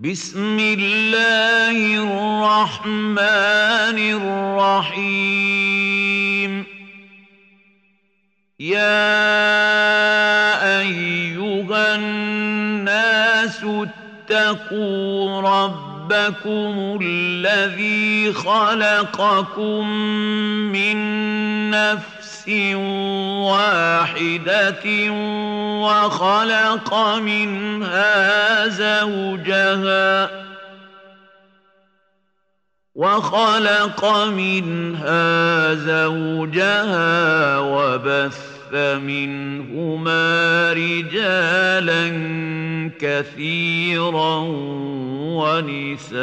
بسم الله الرحمن الرحيم. يا أيها الناس اتقوا ربكم الذي خلقكم من نفس واحدة وخلق منها زوجها وخلق منها زوجها وبث منهما رجالا كثيرا ونساء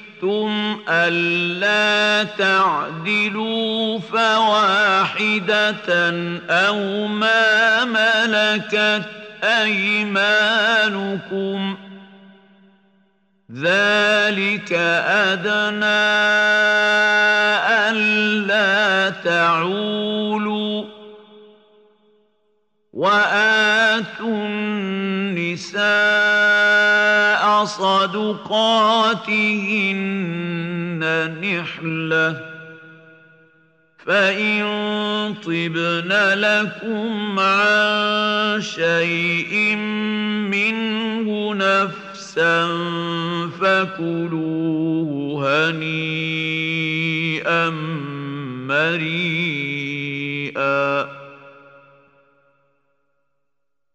ألا تعدلوا فواحدة أو ما ملكت أيمانكم ذلك أدنى ألا تعولوا وآتوا النساء صدقاتهن نحلة. فإن طبن لكم عن شيء منه نفسا فكلوه هنيئا مريئا.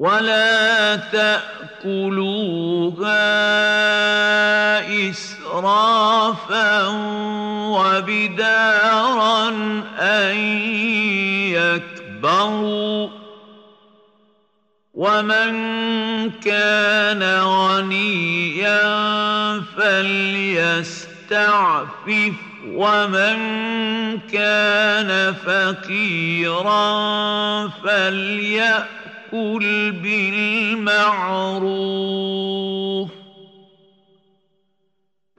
ولا تأكلوها إسرافا وبدارا أن يكبروا ومن كان غنيا فليستعفف ومن كان فقيرا فليأكل كل بالمعروف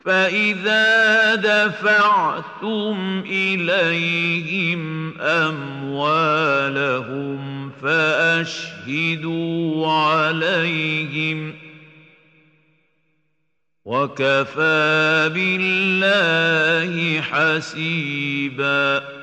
فإذا دفعتم إليهم أموالهم فأشهدوا عليهم وكفى بالله حسيبا